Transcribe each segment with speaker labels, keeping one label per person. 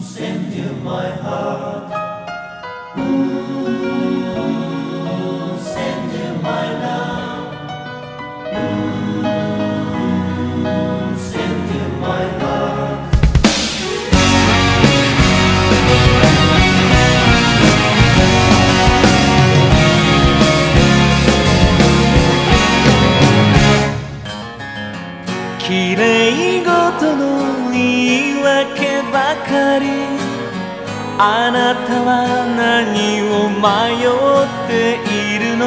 Speaker 1: Send you my heart.
Speaker 2: 言い訳ばかり。あなたは何を迷っているの？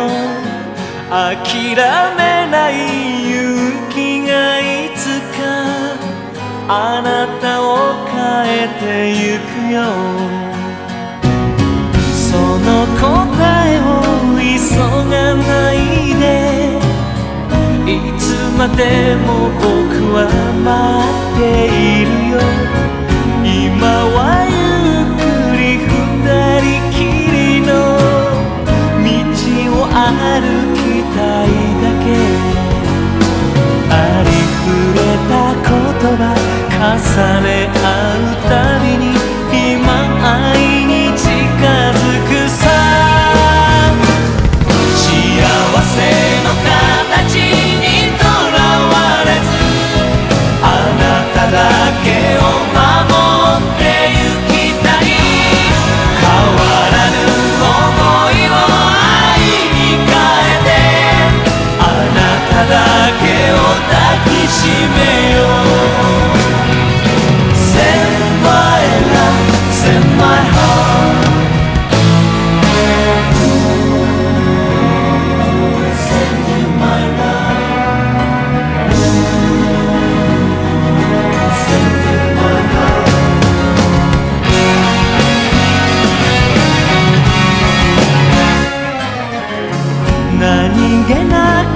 Speaker 2: 諦めない勇気がいつか。あなたを変えてゆくよ。その答えを急がないで。いつまでも僕は待っているよ。matter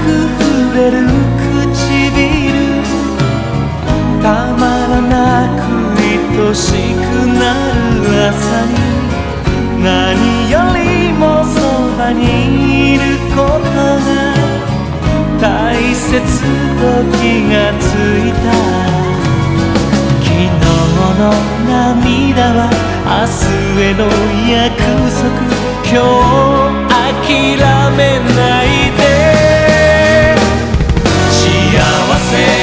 Speaker 2: く触れる唇たまらなく愛しくなる朝に何よりもそばにいることが大切と気がついた。昨日の涙は明日への約束。今日諦めない。sé.